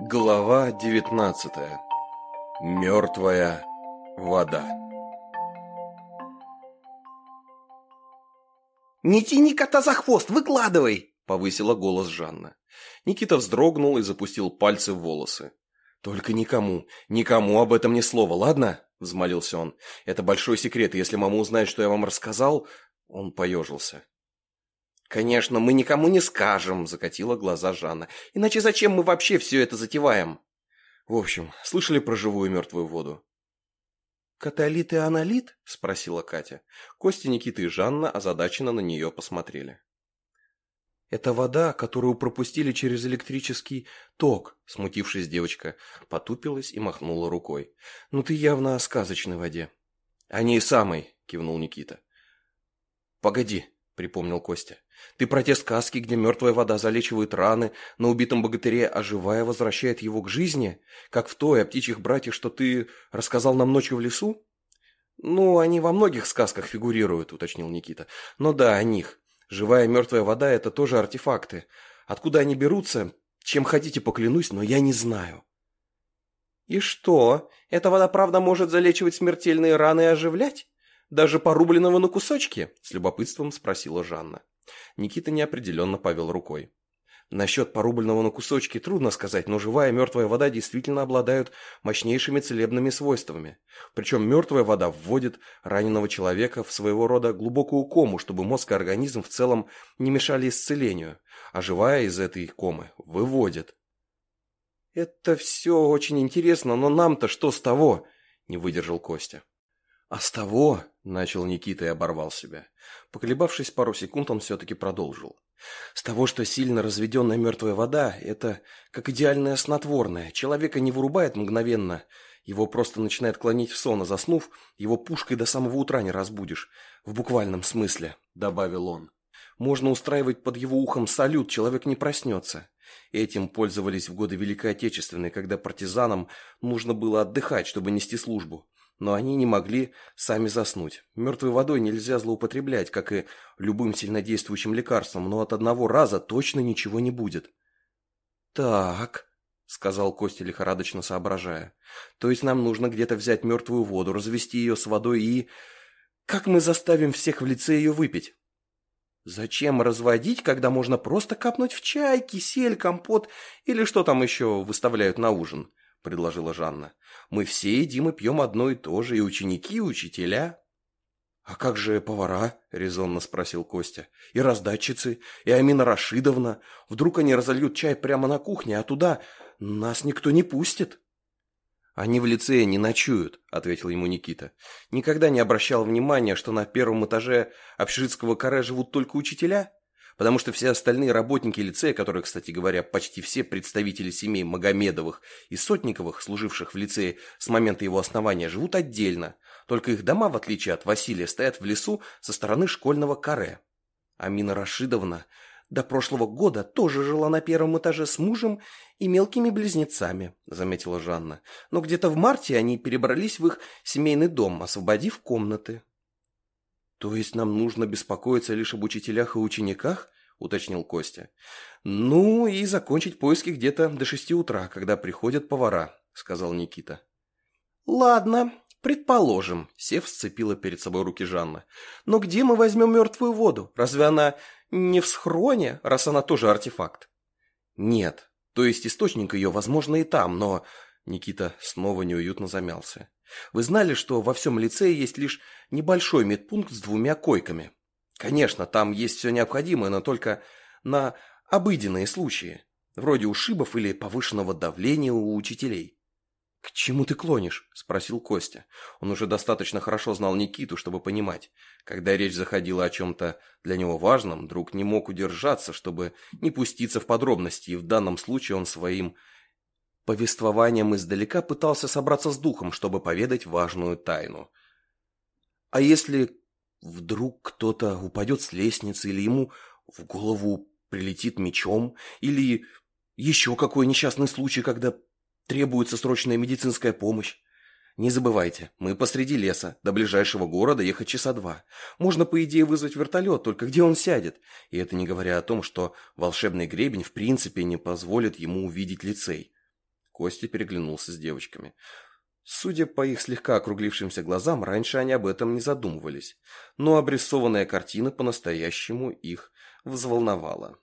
Глава 19. Мертвая вода. «Не тяни кота за хвост, выкладывай!» – повысила голос Жанна. Никита вздрогнул и запустил пальцы в волосы. «Только никому, никому об этом ни слова, ладно?» – взмолился он. «Это большой секрет, и если мама узнает, что я вам рассказал...» Он поежился. «Конечно, мы никому не скажем», – закатила глаза Жанна. «Иначе зачем мы вообще все это затеваем?» «В общем, слышали про живую мертвую воду?» «Каталит и аналит?» – спросила Катя. Костя, Никита и Жанна озадаченно на нее посмотрели. «Это вода, которую пропустили через электрический ток», – смутившись девочка, потупилась и махнула рукой. «Ну ты явно о сказочной воде». «О ней самой», – кивнул Никита. «Погоди», – припомнил Костя. Ты про те сказки, где мертвая вода залечивает раны на убитом богатыре, а живая возвращает его к жизни? Как в той о птичьих братьях, что ты рассказал нам ночью в лесу? Ну, они во многих сказках фигурируют, уточнил Никита. Но да, о них. Живая мертвая вода – это тоже артефакты. Откуда они берутся, чем хотите поклянусь, но я не знаю. И что, эта вода правда может залечивать смертельные раны и оживлять? Даже порубленного на кусочки? С любопытством спросила Жанна. Никита неопределенно повел рукой. Насчет порубленного на кусочки трудно сказать, но живая и мертвая вода действительно обладают мощнейшими целебными свойствами. Причем мертвая вода вводит раненого человека в своего рода глубокую кому, чтобы мозг и организм в целом не мешали исцелению, а живая из этой комы выводит. «Это все очень интересно, но нам-то что с того?» – не выдержал Костя. «А с того, — начал Никита и оборвал себя. Поколебавшись пару секунд, он все-таки продолжил. С того, что сильно разведенная мертвая вода — это как идеальное снотворное. Человека не вырубает мгновенно, его просто начинает клонить в сон, а заснув, его пушкой до самого утра не разбудишь. В буквальном смысле, — добавил он. Можно устраивать под его ухом салют, человек не проснется. Этим пользовались в годы Великой Отечественной, когда партизанам нужно было отдыхать, чтобы нести службу но они не могли сами заснуть. Мертвой водой нельзя злоупотреблять, как и любым сильнодействующим лекарством, но от одного раза точно ничего не будет. «Так», — сказал Костя, лихорадочно соображая, «то есть нам нужно где-то взять мертвую воду, развести ее с водой и... Как мы заставим всех в лице ее выпить?» «Зачем разводить, когда можно просто капнуть в чай, кисель, компот или что там еще выставляют на ужин?» – предложила Жанна. «Мы все едим и пьем одно и то же, и ученики, и учителя». «А как же повара?» – резонно спросил Костя. «И раздатчицы, и Амина Рашидовна. Вдруг они разольют чай прямо на кухне, а туда нас никто не пустит?» «Они в лицее не ночуют», – ответил ему Никита. «Никогда не обращал внимания, что на первом этаже общежитского каре живут только учителя?» Потому что все остальные работники лицея, которые, кстати говоря, почти все представители семей Магомедовых и Сотниковых, служивших в лицее с момента его основания, живут отдельно, только их дома, в отличие от Василия, стоят в лесу со стороны школьного каре. Амина Рашидовна до прошлого года тоже жила на первом этаже с мужем и мелкими близнецами, заметила Жанна. Но где-то в марте они перебрались в их семейный дом, освободив комнаты. «То есть нам нужно беспокоиться лишь об учителях и учениках?» – уточнил Костя. «Ну и закончить поиски где-то до шести утра, когда приходят повара», – сказал Никита. «Ладно, предположим», – Сев сцепила перед собой руки Жанна. «Но где мы возьмем мертвую воду? Разве она не в схроне, раз она тоже артефакт?» «Нет. То есть источник ее, возможно, и там, но...» Никита снова неуютно замялся. Вы знали, что во всем лицее есть лишь небольшой медпункт с двумя койками? Конечно, там есть все необходимое, но только на обыденные случаи, вроде ушибов или повышенного давления у учителей. «К чему ты клонишь?» – спросил Костя. Он уже достаточно хорошо знал Никиту, чтобы понимать. Когда речь заходила о чем-то для него важном, друг не мог удержаться, чтобы не пуститься в подробности, и в данном случае он своим повествованием издалека пытался собраться с духом, чтобы поведать важную тайну. А если вдруг кто-то упадет с лестницы, или ему в голову прилетит мечом, или еще какой несчастный случай, когда требуется срочная медицинская помощь? Не забывайте, мы посреди леса, до ближайшего города ехать часа два. Можно, по идее, вызвать вертолет, только где он сядет? И это не говоря о том, что волшебный гребень в принципе не позволит ему увидеть лицей. Костя переглянулся с девочками. Судя по их слегка округлившимся глазам, раньше они об этом не задумывались, но обрисованная картина по-настоящему их взволновала.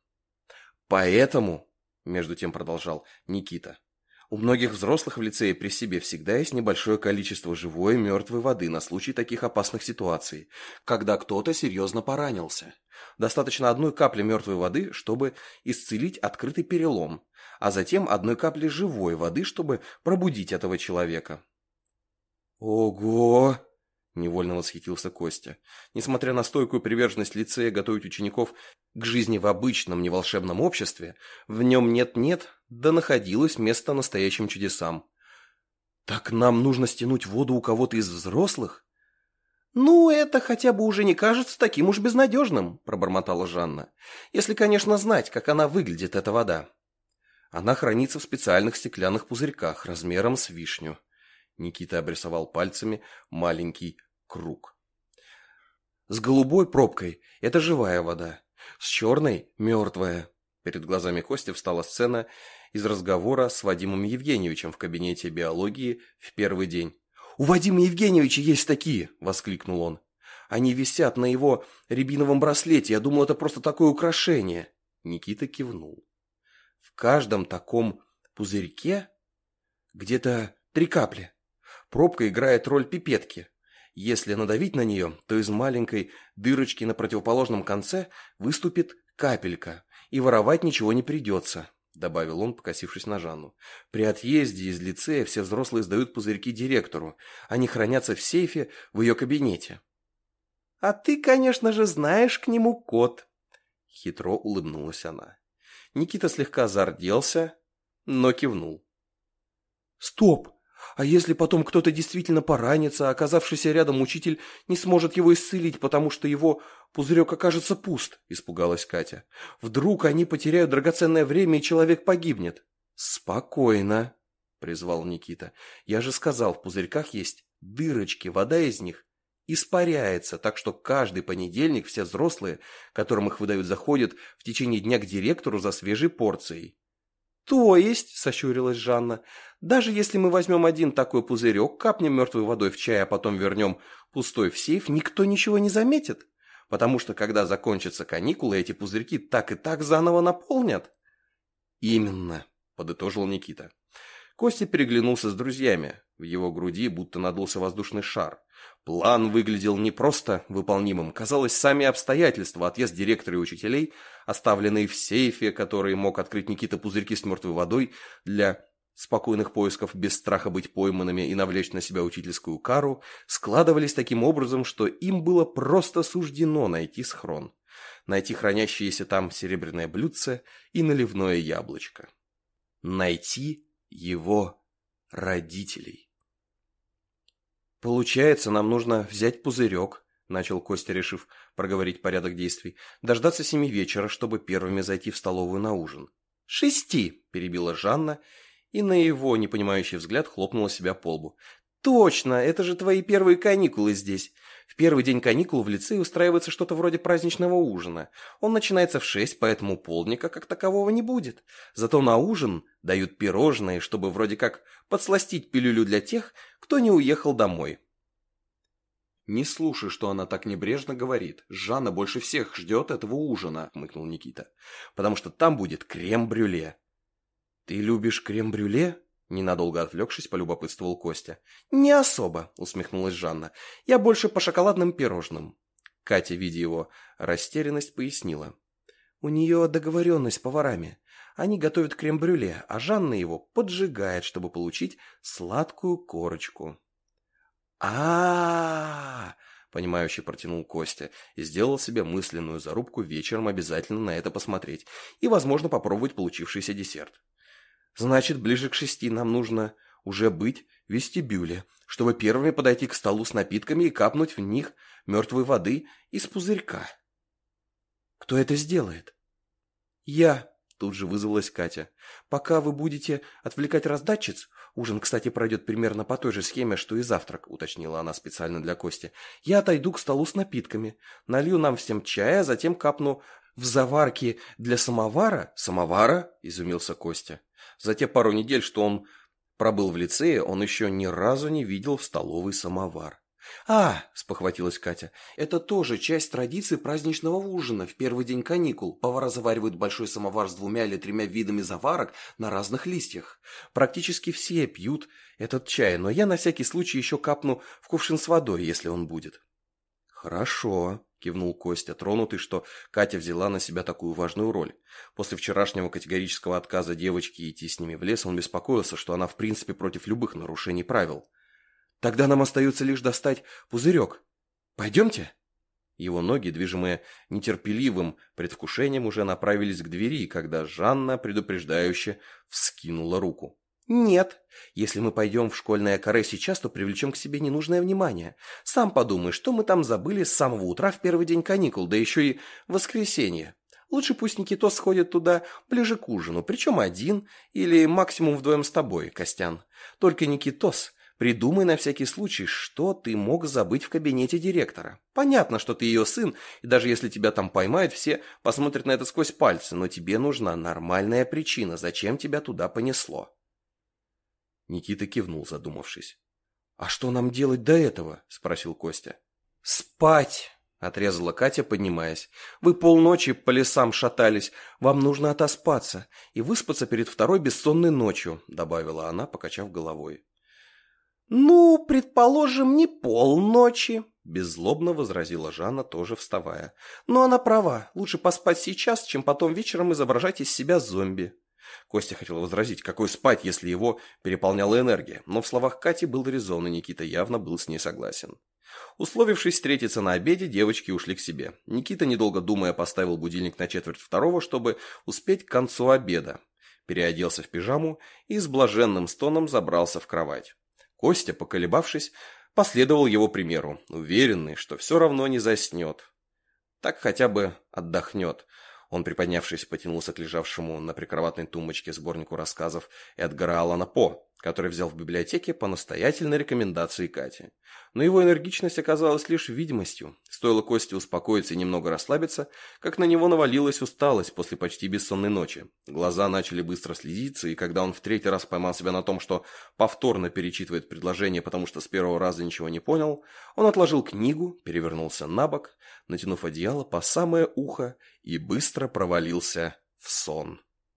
«Поэтому», — между тем продолжал Никита, у многих взрослых в лицее при себе всегда есть небольшое количество живой и мертвой воды на случай таких опасных ситуаций, когда кто-то серьезно поранился. Достаточно одной капли мертвой воды, чтобы исцелить открытый перелом, а затем одной капли живой воды, чтобы пробудить этого человека. «Ого!» Невольно восхитился Костя. Несмотря на стойкую приверженность лицея готовить учеников к жизни в обычном неволшебном обществе, в нем нет-нет, да находилось место настоящим чудесам. «Так нам нужно стянуть воду у кого-то из взрослых?» «Ну, это хотя бы уже не кажется таким уж безнадежным», – пробормотала Жанна. «Если, конечно, знать, как она выглядит, эта вода». Она хранится в специальных стеклянных пузырьках размером с вишню. Никита обрисовал пальцами маленький круг. С голубой пробкой – это живая вода, с черной – мертвая. Перед глазами Кости встала сцена из разговора с Вадимом Евгеньевичем в кабинете биологии в первый день. «У Вадима Евгеньевича есть такие!» – воскликнул он. «Они висят на его рябиновом браслете. Я думал, это просто такое украшение». Никита кивнул. «В каждом таком пузырьке где-то три капли. Пробка играет роль пипетки. Если надавить на нее, то из маленькой дырочки на противоположном конце выступит капелька, и воровать ничего не придется», — добавил он, покосившись на Жанну. «При отъезде из лицея все взрослые сдают пузырьки директору. Они хранятся в сейфе в ее кабинете». «А ты, конечно же, знаешь к нему код», — хитро улыбнулась она. Никита слегка зарделся, но кивнул. «Стоп! А если потом кто-то действительно поранится, а оказавшийся рядом учитель не сможет его исцелить, потому что его пузырек окажется пуст?» – испугалась Катя. «Вдруг они потеряют драгоценное время, и человек погибнет?» «Спокойно», – призвал Никита. «Я же сказал, в пузырьках есть дырочки, вода из них испаряется, так что каждый понедельник все взрослые, которым их выдают, заходят в течение дня к директору за свежей порцией. «То есть», — сощурилась Жанна, — «даже если мы возьмем один такой пузырек, капнем мертвой водой в чай, а потом вернем пустой в сейф, никто ничего не заметит, потому что когда закончатся каникулы, эти пузырьки так и так заново наполнят». «Именно», — подытожил Никита. Костя переглянулся с друзьями. В его груди будто надулся воздушный шар. План выглядел не просто выполнимым. Казалось, сами обстоятельства, отъезд директора и учителей, оставленные в сейфе, который мог открыть Никита пузырьки с мертвой водой для спокойных поисков без страха быть пойманными и навлечь на себя учительскую кару, складывались таким образом, что им было просто суждено найти схрон. Найти хранящееся там серебряное блюдце и наливное яблочко. Найти его родителей. «Получается, нам нужно взять пузырек», — начал Костя, решив проговорить порядок действий, «дождаться семи вечера, чтобы первыми зайти в столовую на ужин». «Шести», — перебила Жанна, и на его непонимающий взгляд хлопнула себя по лбу. «Точно, это же твои первые каникулы здесь. В первый день каникул в лицее устраивается что-то вроде праздничного ужина. Он начинается в шесть, поэтому полдника как такового не будет. Зато на ужин дают пирожные, чтобы вроде как подсластить пилюлю для тех, кто не уехал домой. «Не слушай, что она так небрежно говорит. Жанна больше всех ждет этого ужина», — хмыкнул Никита. «Потому что там будет крем-брюле». «Ты любишь крем-брюле?» Ненадолго отвлекшись, полюбопытствовал Костя. «Не особо», — усмехнулась Жанна. «Я больше по шоколадным пирожным». Катя, видя его растерянность, пояснила. «У нее договоренность с поварами. Они готовят крем-брюле, а Жанна его поджигает, чтобы получить сладкую корочку». А-а-а! понимающе протянул Костя и сделал себе мысленную зарубку вечером обязательно на это посмотреть и, возможно, попробовать получившийся десерт. Значит, ближе к шести нам нужно уже быть в вестибюле, чтобы первыми подойти к столу с напитками и капнуть в них мертвой воды из пузырька. Кто это сделает? Я, Тут же вызвалась Катя. «Пока вы будете отвлекать раздатчиц, ужин, кстати, пройдет примерно по той же схеме, что и завтрак», уточнила она специально для Кости, «я отойду к столу с напитками, налью нам всем чая, затем капну в заварки для самовара». «Самовара?» – изумился Костя. За те пару недель, что он Пробыл в лицее, он еще ни разу не видел в столовой самовар. «А!» – спохватилась Катя. «Это тоже часть традиции праздничного ужина. В первый день каникул повара заваривают большой самовар с двумя или тремя видами заварок на разных листьях. Практически все пьют этот чай, но я на всякий случай еще капну в кувшин с водой, если он будет». «Хорошо», – кивнул Костя, тронутый, что Катя взяла на себя такую важную роль. После вчерашнего категорического отказа девочки идти с ними в лес, он беспокоился, что она в принципе против любых нарушений правил. Тогда нам остается лишь достать пузырек. Пойдемте?» Его ноги, движимые нетерпеливым предвкушением, уже направились к двери, когда Жанна предупреждающе вскинула руку. «Нет. Если мы пойдем в школьное каре сейчас, то привлечем к себе ненужное внимание. Сам подумай, что мы там забыли с самого утра в первый день каникул, да еще и воскресенье. Лучше пусть Никитос сходит туда ближе к ужину, причем один или максимум вдвоем с тобой, Костян. Только Никитос Придумай на всякий случай, что ты мог забыть в кабинете директора. Понятно, что ты ее сын, и даже если тебя там поймают, все посмотрят на это сквозь пальцы, но тебе нужна нормальная причина, зачем тебя туда понесло. Никита кивнул, задумавшись. «А что нам делать до этого?» – спросил Костя. «Спать!» – отрезала Катя, поднимаясь. «Вы полночи по лесам шатались. Вам нужно отоспаться и выспаться перед второй бессонной ночью», – добавила она, покачав головой. «Ну, предположим, не полночи», – беззлобно возразила Жанна, тоже вставая. «Но она права. Лучше поспать сейчас, чем потом вечером изображать из себя зомби». Костя хотел возразить, какой спать, если его переполняла энергия, но в словах Кати был резон, и Никита явно был с ней согласен. Условившись встретиться на обеде, девочки ушли к себе. Никита, недолго думая, поставил будильник на четверть второго, чтобы успеть к концу обеда. Переоделся в пижаму и с блаженным стоном забрался в кровать. Костя, поколебавшись, последовал его примеру, уверенный, что все равно не заснет. Так хотя бы отдохнет. Он, приподнявшись, потянулся к лежавшему на прикроватной тумбочке сборнику рассказов Эдгара Алана По, который взял в библиотеке по настоятельной рекомендации Кати. Но его энергичность оказалась лишь видимостью. Стоило Косте успокоиться и немного расслабиться, как на него навалилась усталость после почти бессонной ночи. Глаза начали быстро слезиться, и когда он в третий раз поймал себя на том, что повторно перечитывает предложение, потому что с первого раза ничего не понял, он отложил книгу, перевернулся на бок, натянув одеяло по самое ухо и быстро провалился в сон.